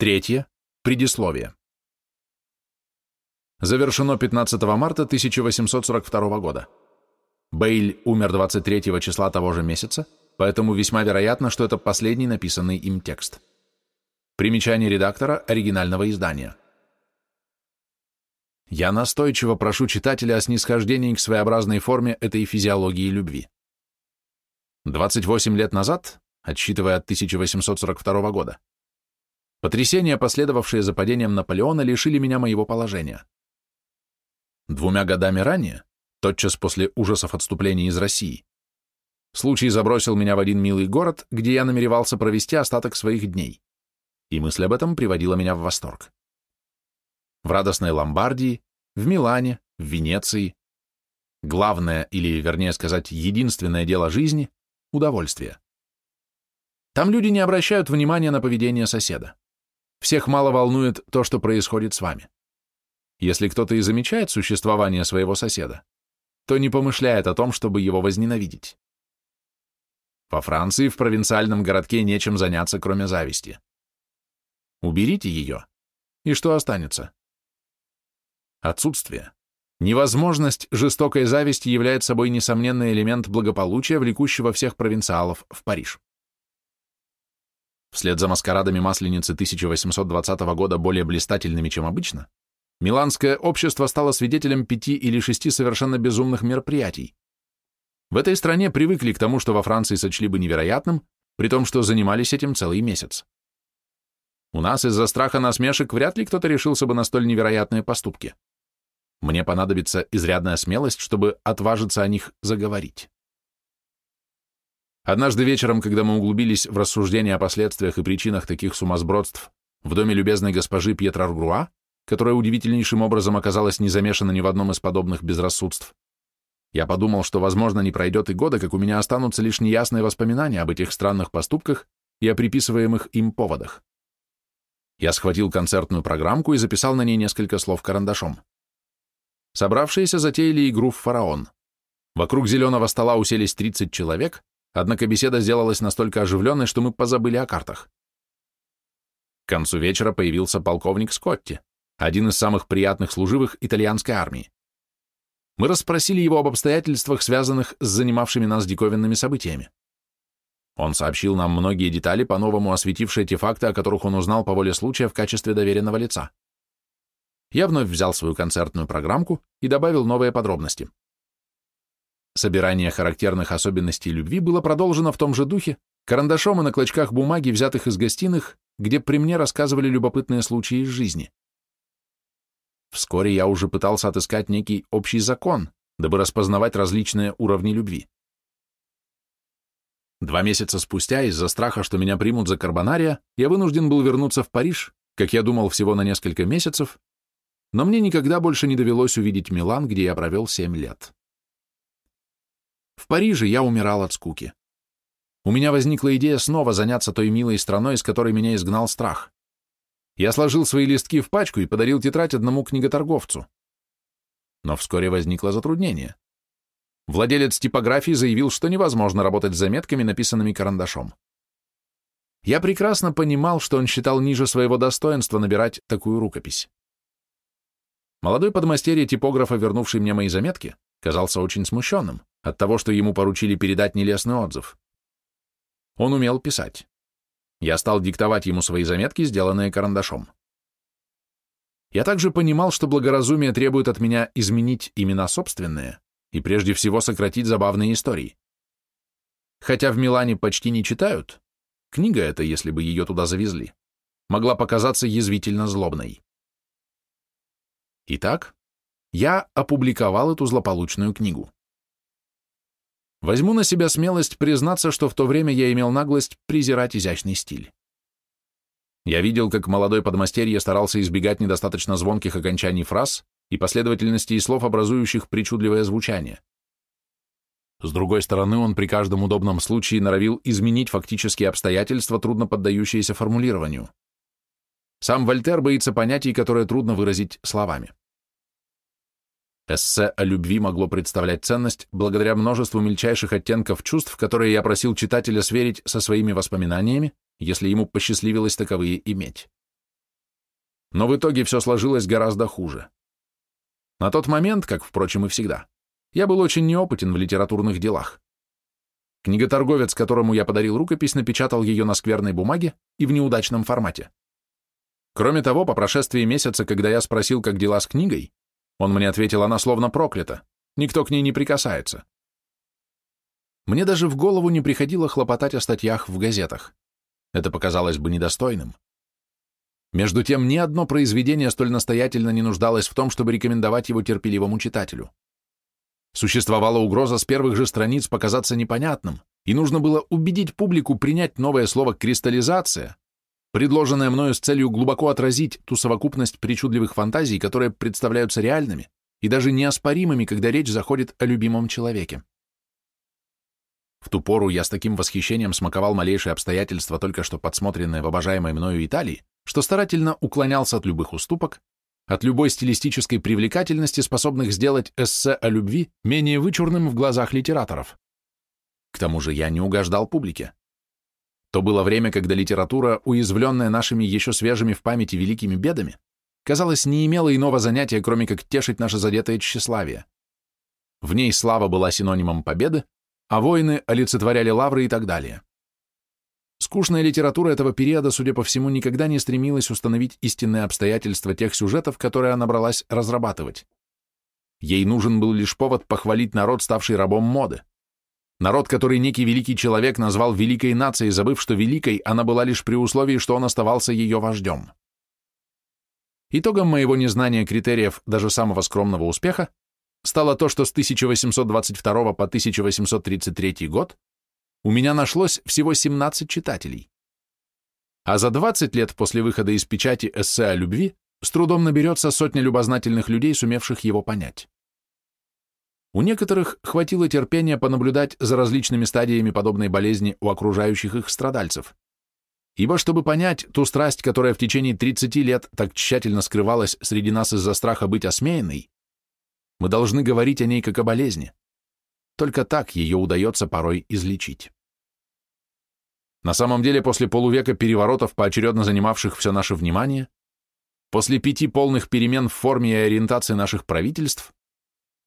Третье. Предисловие. Завершено 15 марта 1842 года. Бейль умер 23 числа того же месяца, поэтому весьма вероятно, что это последний написанный им текст. Примечание редактора оригинального издания. Я настойчиво прошу читателя о снисхождении к своеобразной форме этой физиологии любви. 28 лет назад, отсчитывая от 1842 года, потрясения, последовавшие за падением Наполеона, лишили меня моего положения. Двумя годами ранее, тотчас после ужасов отступления из России, случай забросил меня в один милый город, где я намеревался провести остаток своих дней, и мысль об этом приводила меня в восторг в радостной Ломбардии, в Милане, в Венеции. Главное, или, вернее сказать, единственное дело жизни – удовольствие. Там люди не обращают внимания на поведение соседа. Всех мало волнует то, что происходит с вами. Если кто-то и замечает существование своего соседа, то не помышляет о том, чтобы его возненавидеть. Во Франции в провинциальном городке нечем заняться, кроме зависти. Уберите ее, и что останется? Отсутствие. Невозможность жестокой зависти является собой несомненный элемент благополучия, влекущего всех провинциалов в Париж. Вслед за маскарадами Масленицы 1820 года более блистательными, чем обычно, Миланское общество стало свидетелем пяти или шести совершенно безумных мероприятий. В этой стране привыкли к тому, что во Франции сочли бы невероятным, при том, что занимались этим целый месяц. У нас из-за страха насмешек вряд ли кто-то решился бы на столь невероятные поступки. Мне понадобится изрядная смелость, чтобы отважиться о них заговорить. Однажды вечером, когда мы углубились в рассуждения о последствиях и причинах таких сумасбродств в доме любезной госпожи Пьетро Аргруа, которая удивительнейшим образом оказалась не замешана ни в одном из подобных безрассудств, я подумал, что, возможно, не пройдет и года, как у меня останутся лишь неясные воспоминания об этих странных поступках и о приписываемых им поводах. Я схватил концертную программку и записал на ней несколько слов карандашом. Собравшиеся затеяли игру в фараон. Вокруг зеленого стола уселись 30 человек, однако беседа сделалась настолько оживленной, что мы позабыли о картах. К концу вечера появился полковник Скотти, один из самых приятных служивых итальянской армии. Мы расспросили его об обстоятельствах, связанных с занимавшими нас диковинными событиями. Он сообщил нам многие детали, по-новому осветившие те факты, о которых он узнал по воле случая в качестве доверенного лица. Я вновь взял свою концертную программку и добавил новые подробности. Собирание характерных особенностей любви было продолжено в том же духе, карандашом и на клочках бумаги, взятых из гостиных, где при мне рассказывали любопытные случаи из жизни. Вскоре я уже пытался отыскать некий общий закон, дабы распознавать различные уровни любви. Два месяца спустя, из-за страха, что меня примут за карбонария, я вынужден был вернуться в Париж, как я думал, всего на несколько месяцев, но мне никогда больше не довелось увидеть Милан, где я провел семь лет. В Париже я умирал от скуки. У меня возникла идея снова заняться той милой страной, из которой меня изгнал страх. Я сложил свои листки в пачку и подарил тетрадь одному книготорговцу. Но вскоре возникло затруднение. Владелец типографии заявил, что невозможно работать с заметками, написанными карандашом. Я прекрасно понимал, что он считал ниже своего достоинства набирать такую рукопись. Молодой подмастерье типографа, вернувший мне мои заметки, казался очень смущенным от того, что ему поручили передать нелестный отзыв. Он умел писать. Я стал диктовать ему свои заметки, сделанные карандашом. Я также понимал, что благоразумие требует от меня изменить имена собственные и прежде всего сократить забавные истории. Хотя в Милане почти не читают, книга эта, если бы ее туда завезли, могла показаться язвительно злобной. Итак, я опубликовал эту злополучную книгу. Возьму на себя смелость признаться, что в то время я имел наглость презирать изящный стиль. Я видел, как молодой подмастерье старался избегать недостаточно звонких окончаний фраз и последовательности и слов, образующих причудливое звучание. С другой стороны, он при каждом удобном случае норовил изменить фактические обстоятельства, трудно поддающиеся формулированию. Сам Вольтер боится понятий, которые трудно выразить словами. Эссе о любви могло представлять ценность благодаря множеству мельчайших оттенков чувств, которые я просил читателя сверить со своими воспоминаниями, если ему посчастливилось таковые иметь. но в итоге все сложилось гораздо хуже. На тот момент, как, впрочем, и всегда, я был очень неопытен в литературных делах. Книготорговец, которому я подарил рукопись, напечатал ее на скверной бумаге и в неудачном формате. Кроме того, по прошествии месяца, когда я спросил, как дела с книгой, он мне ответил, она словно проклята, никто к ней не прикасается. Мне даже в голову не приходило хлопотать о статьях в газетах. Это показалось бы недостойным. Между тем, ни одно произведение столь настоятельно не нуждалось в том, чтобы рекомендовать его терпеливому читателю. Существовала угроза с первых же страниц показаться непонятным, и нужно было убедить публику принять новое слово «кристаллизация», предложенное мною с целью глубоко отразить ту совокупность причудливых фантазий, которые представляются реальными и даже неоспоримыми, когда речь заходит о любимом человеке. В ту пору я с таким восхищением смаковал малейшие обстоятельства, только что подсмотренные в обожаемой мною Италии, что старательно уклонялся от любых уступок, от любой стилистической привлекательности, способных сделать эссе о любви менее вычурным в глазах литераторов. К тому же я не угождал публике. То было время, когда литература, уязвленная нашими еще свежими в памяти великими бедами, казалось, не имела иного занятия, кроме как тешить наше задетое тщеславие. В ней слава была синонимом победы, а воины олицетворяли лавры и так далее. Скучная литература этого периода, судя по всему, никогда не стремилась установить истинные обстоятельства тех сюжетов, которые она бралась разрабатывать. Ей нужен был лишь повод похвалить народ, ставший рабом моды. Народ, который некий великий человек назвал великой нацией, забыв, что великой она была лишь при условии, что он оставался ее вождем. Итогом моего незнания критериев даже самого скромного успеха стало то, что с 1822 по 1833 год у меня нашлось всего 17 читателей. А за 20 лет после выхода из печати эссе о любви с трудом наберется сотня любознательных людей, сумевших его понять. У некоторых хватило терпения понаблюдать за различными стадиями подобной болезни у окружающих их страдальцев. Ибо чтобы понять ту страсть, которая в течение 30 лет так тщательно скрывалась среди нас из-за страха быть осмеянной, мы должны говорить о ней как о болезни. Только так ее удается порой излечить. На самом деле, после полувека переворотов, поочередно занимавших все наше внимание, после пяти полных перемен в форме и ориентации наших правительств,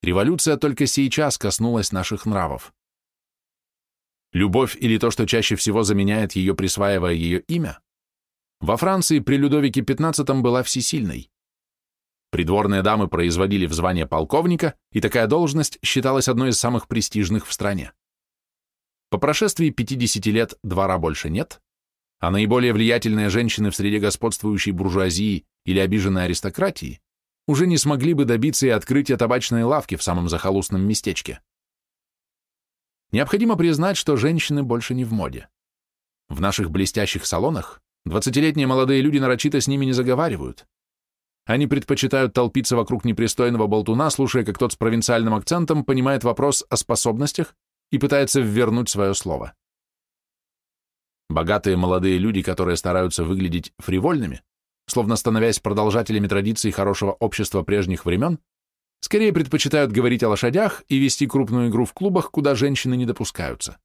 революция только сейчас коснулась наших нравов. Любовь или то, что чаще всего заменяет ее, присваивая ее имя, во Франции при Людовике XV была всесильной. Придворные дамы производили в звание полковника, и такая должность считалась одной из самых престижных в стране. По прошествии 50 лет двора больше нет, а наиболее влиятельные женщины в среде господствующей буржуазии или обиженной аристократии уже не смогли бы добиться и открытия табачной лавки в самом захолустном местечке. Необходимо признать, что женщины больше не в моде. В наших блестящих салонах 20-летние молодые люди нарочито с ними не заговаривают, они предпочитают толпиться вокруг непристойного болтуна, слушая, как тот с провинциальным акцентом понимает вопрос о способностях и пытается ввернуть свое слово. Богатые молодые люди, которые стараются выглядеть фривольными, словно становясь продолжателями традиций хорошего общества прежних времен, скорее предпочитают говорить о лошадях и вести крупную игру в клубах, куда женщины не допускаются.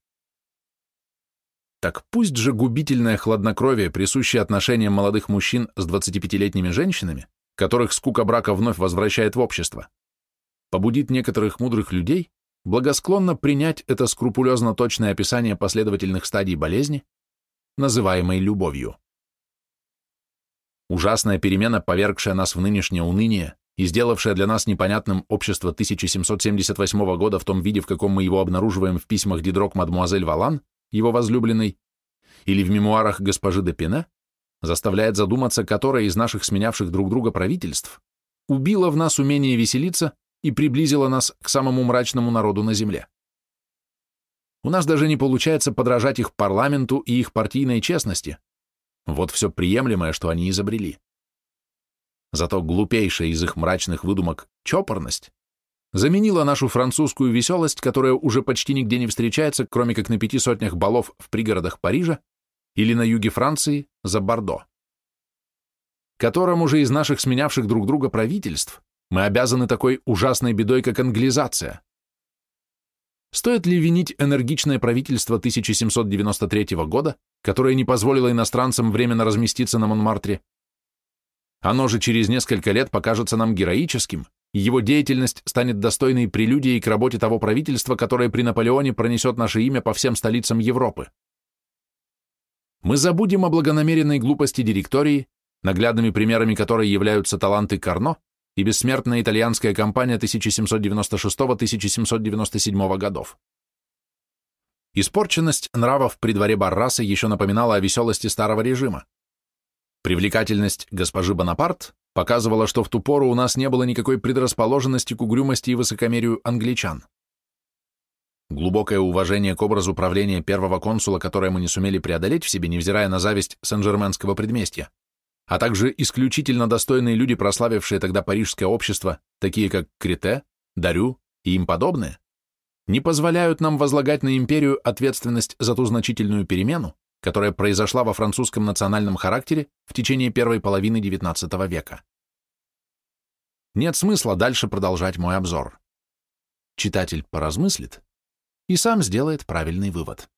Так пусть же губительное хладнокровие, присущее отношениям молодых мужчин с 25-летними женщинами, которых скука брака вновь возвращает в общество, побудит некоторых мудрых людей благосклонно принять это скрупулезно точное описание последовательных стадий болезни, называемой любовью. Ужасная перемена, повергшая нас в нынешнее уныние и сделавшая для нас непонятным общество 1778 года в том виде, в каком мы его обнаруживаем в письмах Дидрок мадмуазель Валан, его возлюбленной, или в мемуарах госпожи де Пене, заставляет задуматься, которое из наших сменявших друг друга правительств убило в нас умение веселиться и приблизило нас к самому мрачному народу на земле. У нас даже не получается подражать их парламенту и их партийной честности. Вот все приемлемое, что они изобрели. Зато глупейшая из их мрачных выдумок чопорность заменила нашу французскую веселость, которая уже почти нигде не встречается, кроме как на пяти сотнях балов в пригородах Парижа или на юге Франции за Бордо, которым уже из наших сменявших друг друга правительств мы обязаны такой ужасной бедой, как англизация. Стоит ли винить энергичное правительство 1793 года, которое не позволило иностранцам временно разместиться на Монмартре? Оно же через несколько лет покажется нам героическим, и его деятельность станет достойной прелюдией к работе того правительства, которое при Наполеоне пронесет наше имя по всем столицам Европы. Мы забудем о благонамеренной глупости директории, наглядными примерами которой являются таланты Карно и бессмертная итальянская кампания 1796-1797 годов. Испорченность нравов при дворе Барраса еще напоминала о веселости старого режима. Привлекательность госпожи Бонапарт показывала, что в ту пору у нас не было никакой предрасположенности к угрюмости и высокомерию англичан. Глубокое уважение к образу правления первого консула, которое мы не сумели преодолеть в себе, невзирая на зависть Сен-Жерменского предместья, а также исключительно достойные люди, прославившие тогда парижское общество, такие как Крите, Дарю и им подобные, не позволяют нам возлагать на империю ответственность за ту значительную перемену, которая произошла во французском национальном характере в течение первой половины XIX века. Нет смысла дальше продолжать мой обзор. Читатель поразмыслит и сам сделает правильный вывод.